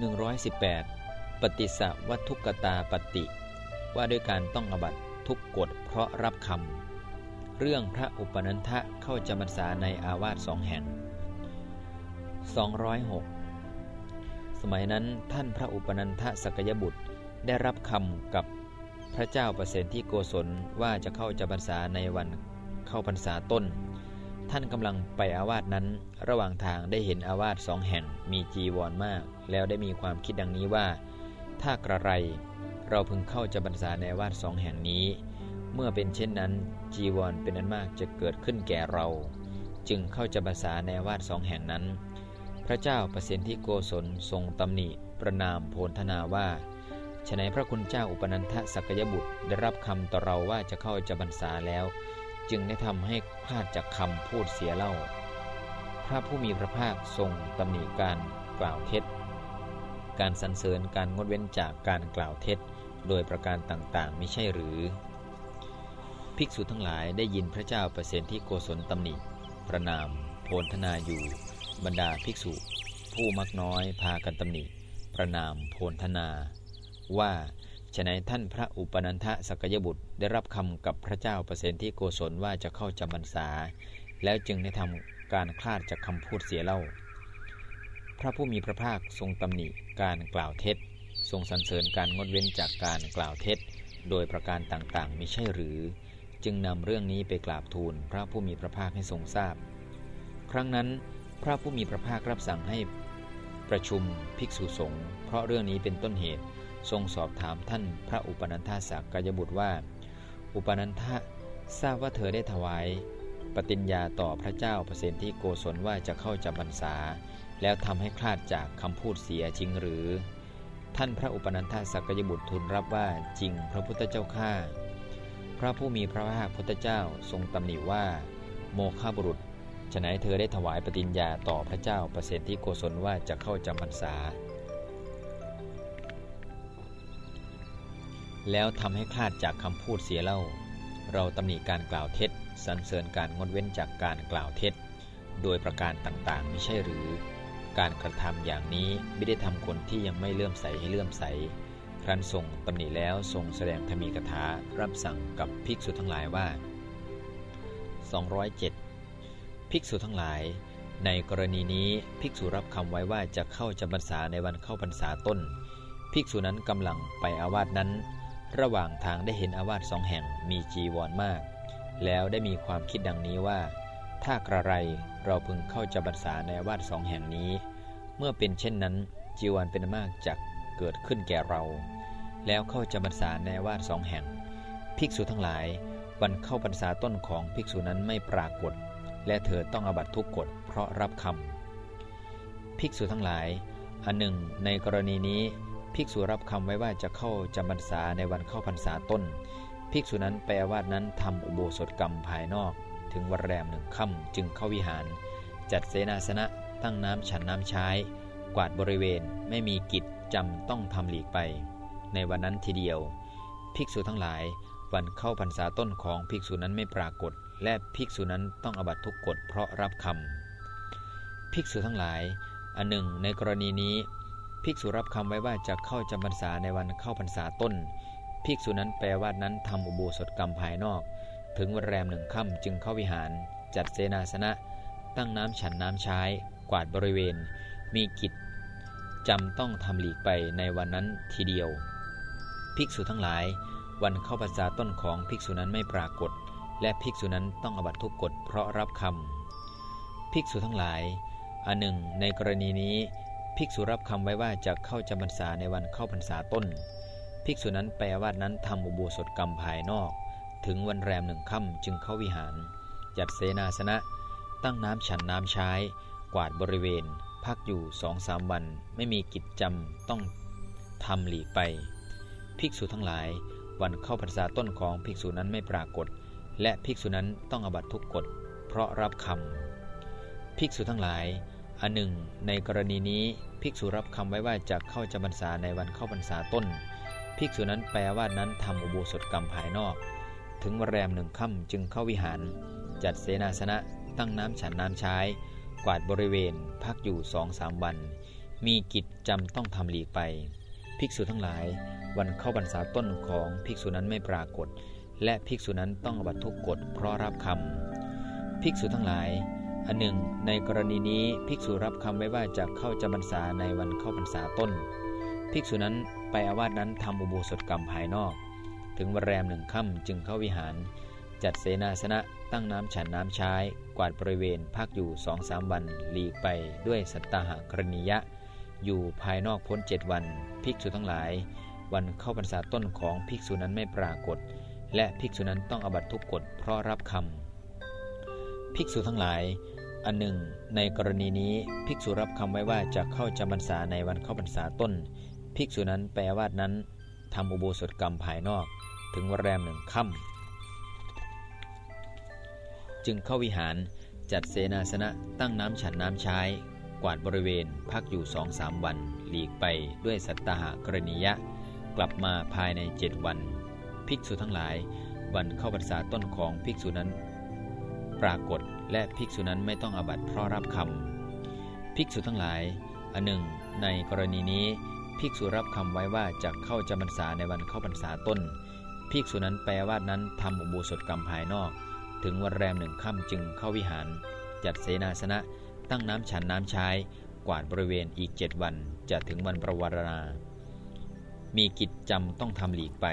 118 ปฏิสวัตทุกตาปฏิ ว่าด้วยการต้องอบัตทุกกฎเพราะรับคำ เรื่องพระอุปนันทะเข้าจำพรรษาในอาวาสสองแห่ง 206 สมัยนั้นท่านพระอุปนันทะสกยบุตรได้รับคำกับพระเจ้าประเสนที่โกศลว่าจะเข้าจำพรรษาในวันเข้าพรรษาต้น ท่านกำลังไปอาวาสนั้น ระหว่างทางได้เห็นอาวาสสองแห่งมีจีวรมาก แล้วได้มีความคิดดังนี้ว่า ถ้ากระไรเราพึงเข้าจำพรรษาในวาสสองแห่งนี้ เมื่อเป็นเช่นนั้นจีวรเป็นอันมากจะเกิดขึ้นแก่เรา จึงเข้าจำพรรษาในวาสสองแห่งนั้น พระเจ้าประสิทธิโกศลทรงตำหนิประนามโพลธนาว่าฉนัยพระคุณเจ้าอุปนันทสักยบุตรได้รับคำต่อเราว่าจะเข้าจำพรรษาแล้ว จึงได้ทำให้พลาดจากคำพูดเสียเล่า พระผู้มีพระภาคทรงตำหนิการกล่าวเท็จ การสรรเสริญการงดเว้นจากการกล่าวเท็จ โดยประการต่างๆ ไม่ใช่หรือ ภิกษุทั้งหลายได้ยินพระเจ้าเปรตที่โกศลตำหนิประนาม โพลธนาอยู่ บรรดาภิกษุ ผู้มักน้อยพากันตำหนิ ประนามโพลธนา ว่าฉนัยท่านพระอุปนันทสกยบุตรได้รับคำกับพระเจ้าเปรตที่โกศลว่าจะเข้าจำพรรษา แล้วจึงได้ทำการคลาดจากคำพูดเสียเล่า พระผู้มีพระภาคทรงตำหนิการกล่าวเท็จ ทรงสรรเสริญการงดเว้นจากการกล่าวเท็จ โดยประการต่างๆไม่ใช่หรือ จึงนำเรื่องนี้ไปกราบทูลพระผู้มีพระภาคให้ทรงทราบ ครั้งนั้น พระผู้มีพระภาครับสั่งให้ประชุมภิกษุสงฆ์เพราะเรื่องนี้เป็นต้นเหตุทรงสอบถามท่านพระอุปนันทสักกายบุตรว่า อุปนันทะทราบว่าเธอได้ถวาย ปฏิญญาต่อพระเจ้าเปรตที่โกศลว่าจะเข้าจำพรรษา แล้วทำให้คลาดจากคำพูดเสียจริงหรือ ท่านพระอุปนันทสักยบุตรทูลรับว่าจริงพระพุทธเจ้าข้าพระผู้มีพระภาคพุทธเจ้าทรงตำหนิว่า โมฆะบุรุษฉนัยเธอได้ถวายปฏิญญาต่อพระเจ้าเปรตที่โกศลว่าจะเข้าจำพรรษา แล้วทำให้คลาดจากคำพูดเสียเล่า เราตำหนิการกล่าวเท็จสรรเสริญการงดเว้นจากการกล่าวเท็จ โดยประการต่างๆ ไม่ใช่หรือ การกระทำอย่างนี้ไม่ได้ทำคนที่ยังไม่เลื่อมใสให้เลื่อมใส ครั้นทรงตำหนิแล้วทรงแสดงธรรมีกถารับสั่งกับภิกษุทั้งหลายว่า 207 ภิกษุทั้งหลาย ในกรณีนี้ภิกษุรับคำไว้ว่าจะเข้าจำพรรษาในวันเข้าพรรษาต้น ภิกษุนั้นกำลังไปอาวาสนั้น ระหว่างทางได้เห็นอาวาสสองแห่งมีจีวรมาก แล้วได้มีความคิดดังนี้ว่า ถ้ากระไรเราพึงเข้าจำพรรษาในวาสสองแห่งนี้ เมื่อเป็นเช่นนั้นจีวรเป็นมากจักเกิดขึ้นแก่เรา แล้วเข้าจำพรรษาในวาสสองแห่ง ภิกษุทั้งหลาย วันเข้าพรรษาต้นของภิกษุนั้นไม่ปรากฏ และเธอต้องอบัตทุกกฎเพราะรับคำภิกษุทั้งหลาย อันหนึ่ง ในกรณีนี้ภิกษุรับคำไว้ว่าจะเข้าจำพรรษาในวันเข้าพรรษาต้น ภิกษุนั้นแปลว่านั้นทำอุโบสถกรรมภายนอก ถึงวันแรมหนึ่งค่ำจึงเข้าวิหาร จัดเสนาสนะตั้งน้ำฉันน้ำใช้ กวาดบริเวณไม่มีกิจจำต้องทำหลีกไป ในวันนั้นทีเดียว ภิกษุทั้งหลาย วันเข้าพรรษาต้นของภิกษุนั้นไม่ปรากฏ และภิกษุนั้นต้องอบัตทุกกฎเพราะรับคำภิกษุทั้งหลาย อันหนึ่ง ในกรณีนี้ ภิกษุรับคำไว้ว่าจะเข้าจำพรรษาในวันเข้าพรรษาต้น ภิกษุนั้นแปลว่านั้นทำอุโบสถกรรมภายนอก ถึงวันแรมหนึ่งค่ำจึงเข้าวิหาร จัดเสนาสนะ ตั้งน้ำฉันน้ำใช้ กวาดบริเวณ มีกิจจำต้องทำหลีกไปในวันนั้นทีเดียว ภิกษุทั้งหลาย วันเข้าพรรษาต้นของภิกษุนั้นไม่ปรากฏ และภิกษุนั้นต้องอบัตทุกกฎเพราะรับคำภิกษุทั้งหลายอันหนึ่ง ในกรณีนี้ภิกษุรับคำไว้ว่าจะเข้าจำพรรษาในวันเข้าพรรษาต้น ภิกษุนั้นแปลว่านั้นทำอุโบสถกรรมภายนอก ถึงวันแรมหนึ่งค่ำจึงเข้าวิหาร จัดเสนาสนะ ตั้งน้ำฉันน้ำใช้ กวาดบริเวณ พักอยู่สองสามวัน ไม่มีกิจจำต้องทำหลีกไป ภิกษุทั้งหลาย วันเข้าพรรษาต้นของภิกษุนั้นไม่ปรากฏ และภิกษุนั้นต้องอบัตทุกกฎ เพราะรับคำภิกษุทั้งหลายอันหนึ่ง ในกรณีนี้ภิกษุรับคำไว้ว่าจะเข้าจำพรรษาในวันเข้าพรรษาต้น ภิกษุนั้นแปลว่านั้นทำอุโบสถกรรมภายนอก ถึงวันแรมหนึ่งค่ำจึงเข้าวิหาร จัดเสนาสนะตั้งน้ำฉันน้ำใช้ กวาดบริเวณ พักอยู่สองสามวัน มีกิจจำต้องทำหลีกไป ภิกษุทั้งหลาย วันเข้าบรรษาต้นของภิกษุนั้นไม่ปรากฏ และภิกษุนั้นต้องอบัตทุกกฎเพราะรับคำภิกษุทั้งหลาย อันหนึ่ง ในกรณีนี้ภิกษุรับคำไว้ว่าจะเข้าจำพรรษาในวันเข้าพรรษาต้น ภิกษุนั้นไปอาวาสนั้นทำอุโบสถกรรมภายนอก ถึงวันแรมหนึ่งค่ำจึงเข้าวิหาร จัดเสนาสนะตั้งน้ำฉันน้ำใช้ กวาดบริเวณพักอยู่สองสามวันหลีกไปด้วยสัตตาหกรณียะ อยู่ภายนอกพ้นเจ็ดวัน ภิกษุทั้งหลาย วันเข้าพรรษาต้นของภิกษุนั้นไม่ปรากฏ และภิกษุนั้นต้องอบัตทุกกฎเพราะรับคำภิกษุทั้งหลาย อันหนึ่ง ในกรณีนี้ภิกษุรับคำไว้ว่าจะเข้าจำพรรษาในวันเข้าพรรษาต้น ภิกษุนั้นแปลว่านั้นทำอุโบสถกรรมภายนอก ถึงวันแรมหนึ่งค่ำจึงเข้าวิหารจัดเสนาสนะตั้งน้ำฉันน้ำใช้ กวาดบริเวณพักอยู่สองสามวัน หลีกไปด้วยสัตตหกรณียะ กลับมาภายในเจ็ดวัน ภิกษุทั้งหลาย วันเข้าพรรษาต้นของภิกษุนั้น ปรากฏและภิกษุนั้นไม่ต้องอบัตเพราะรับคำภิกษุทั้งหลายอันหนึ่ง ในกรณีนี้ภิกษุรับคำไว้ว่าจะเข้าจำพรรษาในวันเข้าพรรษาต้น ภิกษุนั้นแปลว่านั้นทำอุโบสถกรรมภายนอก ถึงวันแรมหนึ่งค่ำจึงเข้าวิหาร จัดเสนาสนะ ตั้งน้ำฉันน้ำใช้ กวาดบริเวณอีกเจ็ดวันจะถึงวันประวารณา มีกิจจำต้องทำหลีกไป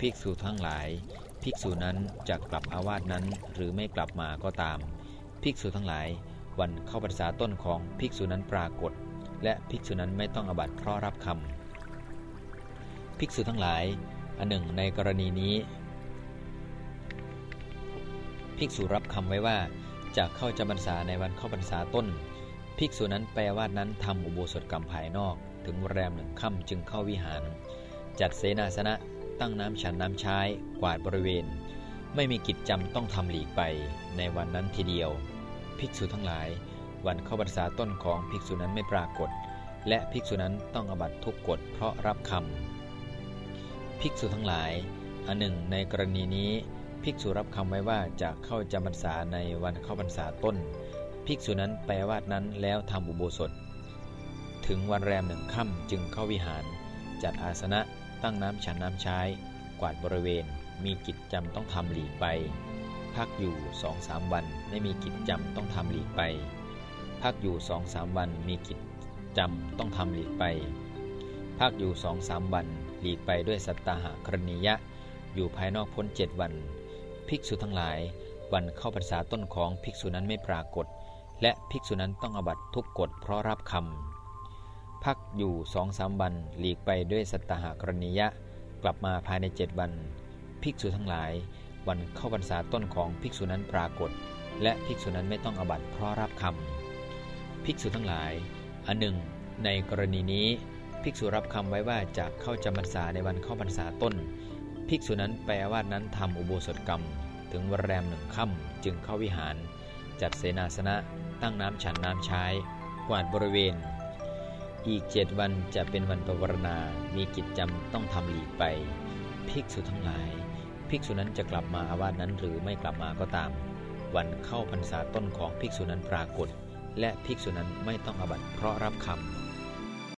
ภิกษุทั้งหลาย ภิกษุนั้นจะกลับอาวาสนั้นหรือไม่กลับมาก็ตาม ภิกษุทั้งหลาย วันเข้าพรรษาต้นของภิกษุนั้นปรากฏ และภิกษุนั้นไม่ต้องอบัตเพราะรับคำภิกษุทั้งหลาย อันหนึ่งในกรณีนี้ ภิกษุรับคำไว้ว่าจะเข้าจำพรรษาในวันเข้าพรรษาต้น ภิกษุนั้นแปลว่านั้นทำอุโบสถกรรมภายนอก ถึงแรมหนึ่งค่ำจึงเข้าวิหาร จัดเสนาสนะ ตั้งน้ำฉันน้ำใช้กวาดบริเวณ ไม่มีกิจจำต้องทำหลีกไปในวันนั้นทีเดียว ภิกษุทั้งหลาย วันเข้าพรรษาต้นของภิกษุนั้นไม่ปรากฏ และภิกษุนั้นต้องอบัตทุกกฎเพราะรับคำ ภิกษุทั้งหลาย อันหนึ่ง ในกรณีนี้ ภิกษุรับคำไว้ว่าจะเข้าจำพรรษาในวันเข้าพรรษาต้น ภิกษุนั้นแปว่านั้นแล้วทำอุโบสถ ถึงวันแรมหนึ่งค่ำจึงเข้าวิหาร จัดอาสนะตั้งน้ำฉันน้ำใช้ กวาดบริเวณ มีกิจจำต้องทำหลีกไป พักอยู่สองสามวันไม่มีกิจจำต้องทำหลีกไป พักอยู่สองสามวันมีกิจจำต้องทำหลีกไปพักอยู่สองสามวัน หลีกไปด้วยสัตตาหากรณียะ อยู่ภายนอกพ้นเจ็ดวัน ภิกษุทั้งหลาย วันเข้าพรรษาต้นของภิกษุนั้นไม่ปรากฏ และภิกษุนั้นต้องอบัตทุกกฎเพราะรับคำพักอยู่สองสามวันหลีกไปด้วยสัตตาหากรณียะ กลับมาภายในเจ็ดวัน ภิกษุทั้งหลาย วันเข้าพรรษาต้นของภิกษุนั้นปรากฏ และภิกษุนั้นไม่ต้องอบัตเพราะรับคำภิกษุทั้งหลายอันหนึ่ง ในกรณีนี้ ภิกษุรับคำไว้ว่าจะเข้าจำพรรษาในวันเข้าพรรษาต้น ภิกษุนั้นแปลว่านั้นทำอุโบสถกรรม ถึงวันแรมหนึ่งค่ำจึงเข้าวิหาร จัดเสนาสนะ ตั้งน้ำฉันน้ำใช้ กวาดบริเวณ อีกเจ็ดวันจะเป็นวันปวารณา มีกิจจำต้องทำหลีกไป ภิกษุทั้งหลาย ภิกษุนั้นจะกลับมาอาวาสนั้นหรือไม่กลับมาก็ตาม วันเข้าพรรษาต้นของภิกษุนั้นปรากฏ และภิกษุนั้นไม่ต้องอบัตเพราะรับคำ